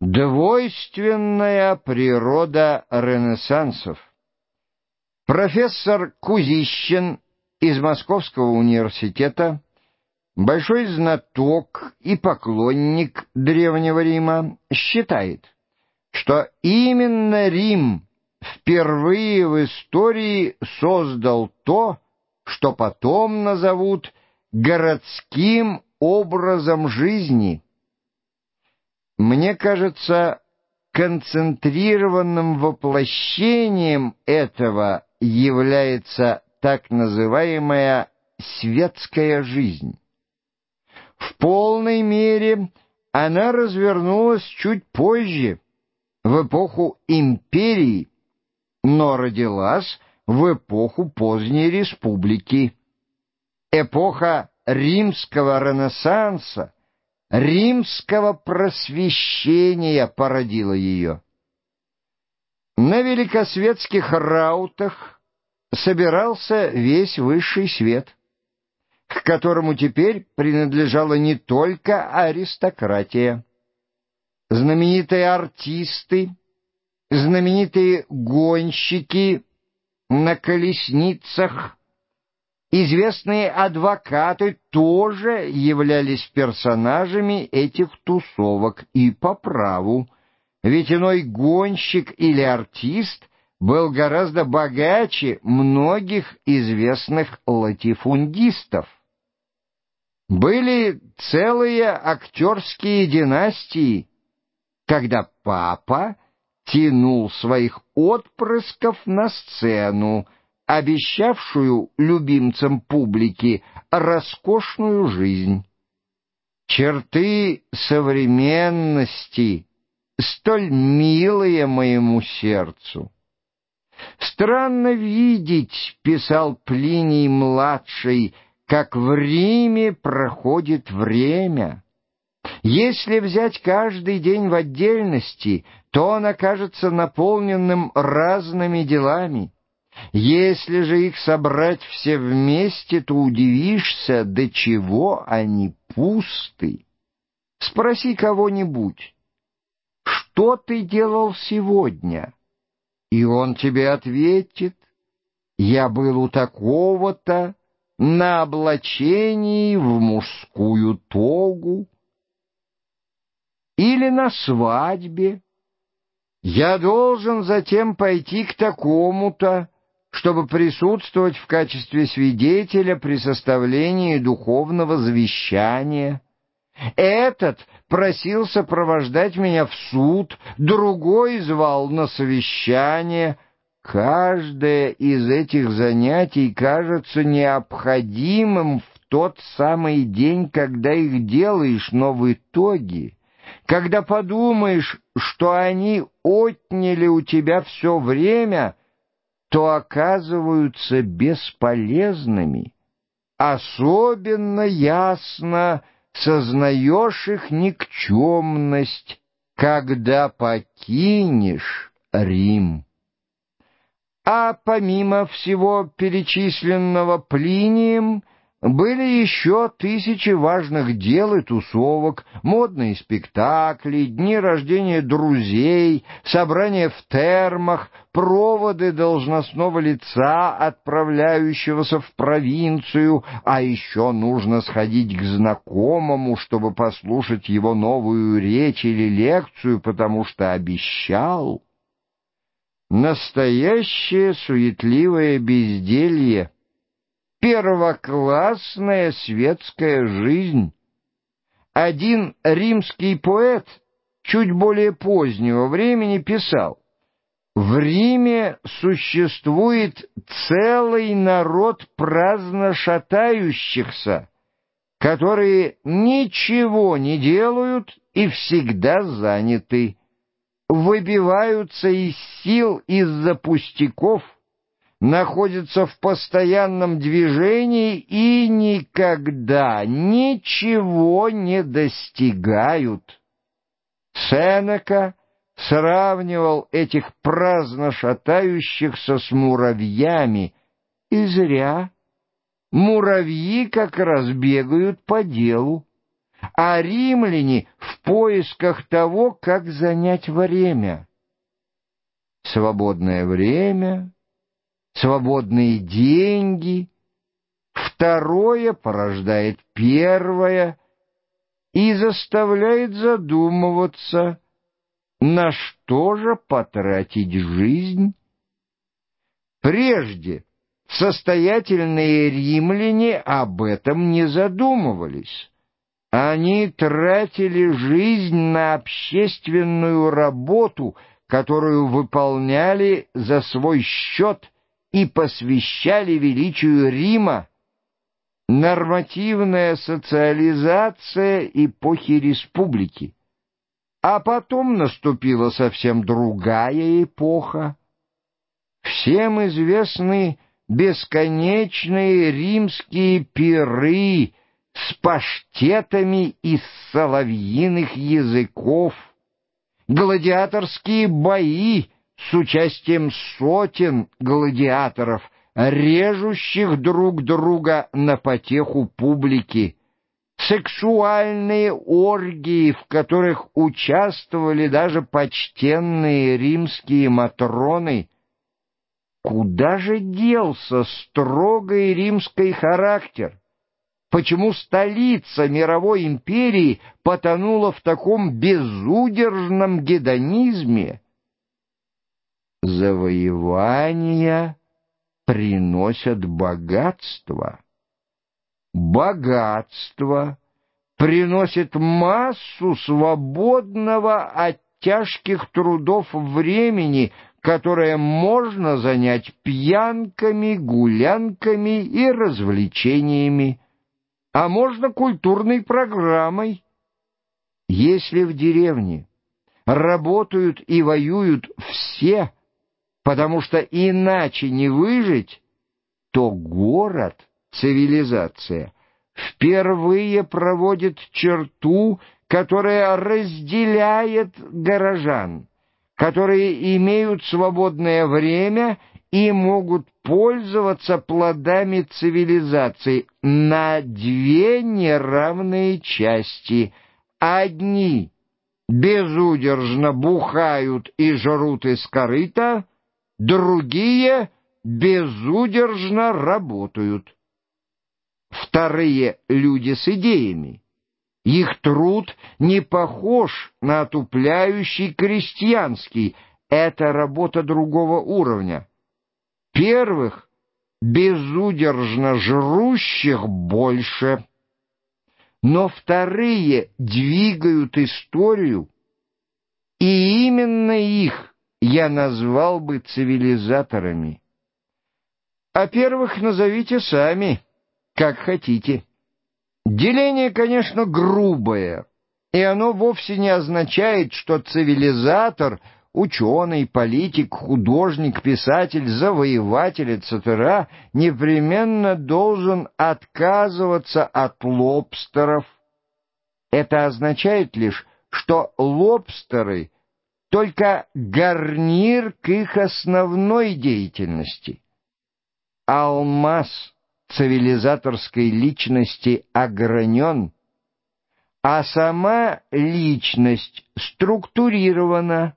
Двойственная природа ренессансов. Профессор Кузищин из Московского университета, большой знаток и поклонник Древнего Рима, считает, что именно Рим впервые в истории создал то, что потом назовут городским образом жизни – мне кажется, концентрированным воплощением этого является так называемая светская жизнь. В полной мере она развернулась чуть позже, в эпоху империи, но родилась в эпоху поздней республики. Эпоха римского ренессанса римского просвещения породило ее. На великосветских раутах собирался весь высший свет, к которому теперь принадлежала не только аристократия. Знаменитые артисты, знаменитые гонщики на колесницах — Известные адвокаты тоже являлись персонажами этих тусовок и по праву, ведь иной гонщик или артист был гораздо богаче многих известных латифундистов. Были целые актерские династии, когда папа тянул своих отпрысков на сцену, обещавшую любимцам публики роскошную жизнь. Черты современности, столь милые моему сердцу. Странно видеть, писал Плиний-младший, как в Риме проходит время. Если взять каждый день в отдельности, то он окажется наполненным разными делами. Если же их собрать все вместе, то удивишься, до чего они пусты. Спроси кого-нибудь, что ты делал сегодня? И он тебе ответит, я был у такого-то на облачении в мужскую тогу или на свадьбе. Я должен затем пойти к такому-то, чтобы присутствовать в качестве свидетеля при составлении духовного завещания. Этот просил сопровождать меня в суд, другой звал на совещание. Каждое из этих занятий кажется необходимым в тот самый день, когда их делаешь, но в итоге, когда подумаешь, что они отняли у тебя все время — то оказываются бесполезными. Особенно ясно сознаешь их никчемность, когда покинешь Рим. А помимо всего перечисленного Плинием, были еще тысячи важных дел и тусовок, модные спектакли, дни рождения друзей, собрания в термах, проводы должностного лица, отправляющегося в провинцию, а еще нужно сходить к знакомому, чтобы послушать его новую речь или лекцию, потому что обещал. Настоящее суетливое безделье — первоклассная светская жизнь. Один римский поэт чуть более позднего времени писал, «В Риме существует целый народ праздно шатающихся, которые ничего не делают и всегда заняты, выбиваются из сил из-за пустяков, находятся в постоянном движении и никогда ничего не достигают. Сенека сравнивал этих праздно шатающихся с муравьями, и зря. Муравьи как раз бегают по делу. а римляне в поисках того, как занять время. Свободное время, свободные деньги, второе порождает первое и заставляет задумываться, на что же потратить жизнь. Прежде состоятельные римляне об этом не задумывались. Они тратили жизнь на общественную работу, которую выполняли за свой счет и посвящали величию Рима. Нормативная социализация эпохи республики. А потом наступила совсем другая эпоха. Всем известны бесконечные римские пиры с паштетами из соловьиных языков, гладиаторские бои с участием сотен гладиаторов, режущих друг друга на потеху публики, сексуальные оргии, в которых участвовали даже почтенные римские матроны. Куда же делся строгий римский характер? Почему столица мировой империи потонула в таком безудержном гедонизме? Завоевания приносят богатство. Богатство приносит массу свободного от тяжких трудов времени, которое можно занять пьянками, гулянками и развлечениями, а можно культурной программой. Если в деревне работают и воюют все, потому что иначе не выжить, то город, цивилизация, впервые проводит черту, которая разделяет горожан, которые имеют свободное время и могут пользоваться плодами цивилизации на две неравные части. Одни безудержно бухают и жрут из корыта, другие безудержно работают. Вторые — люди с идеями. Их труд не похож на отупляющий крестьянский, это работа другого уровня. Первых, безудержно жрущих, больше. Но вторые двигают историю, и именно их я назвал бы цивилизаторами. А первых назовите сами, как хотите. Деление, конечно, грубое, и оно вовсе не означает, что цивилизатор — ученый, политик, художник, писатель, завоеватель, etc., непременно должен отказываться от лобстеров. Это означает лишь, что лобстеры — только гарнир к их основной деятельности. Алмаз цивилизаторской личности огранен, а сама личность структурирована,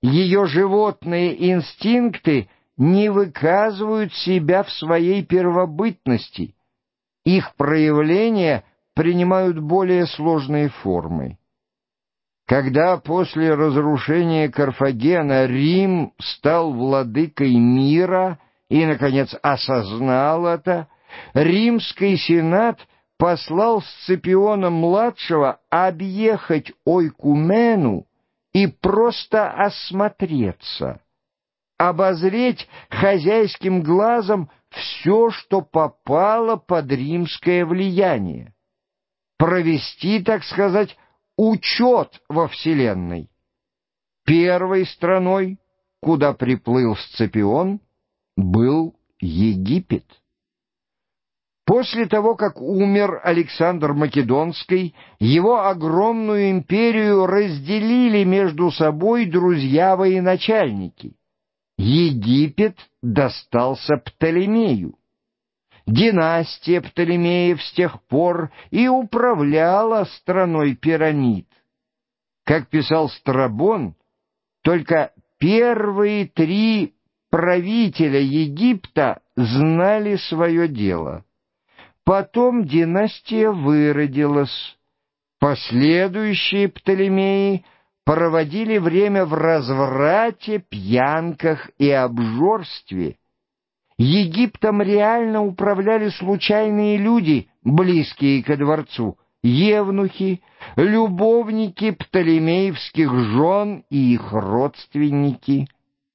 ее животные инстинкты не выказывают себя в своей первобытности. Их проявления принимают более сложные формы. Когда после разрушения Карфагена Рим стал владыкой мира и, наконец, осознал это, Римский Сенат послал Сципиона-младшего объехать Ойкумену, и просто осмотреться, обозреть хозяйским глазом все, что попало под римское влияние, провести, так сказать, учет во Вселенной. Первой страной, куда приплыл Сципион, был Египет. После того, как умер Александр Македонский, его огромную империю разделили между собой друзья военачальники. Египет достался Птолемею. Династия Птолемеев с тех пор и управляла страной пирамид. Как писал Страбон, только первые три правителя Египта знали свое дело. Потом династия выродилась. Последующие Птолемеи проводили время в разврате, пьянках и обжорстве. Египтом реально управляли случайные люди, близкие ко дворцу, евнухи, любовники птолемеевских жен и их родственники.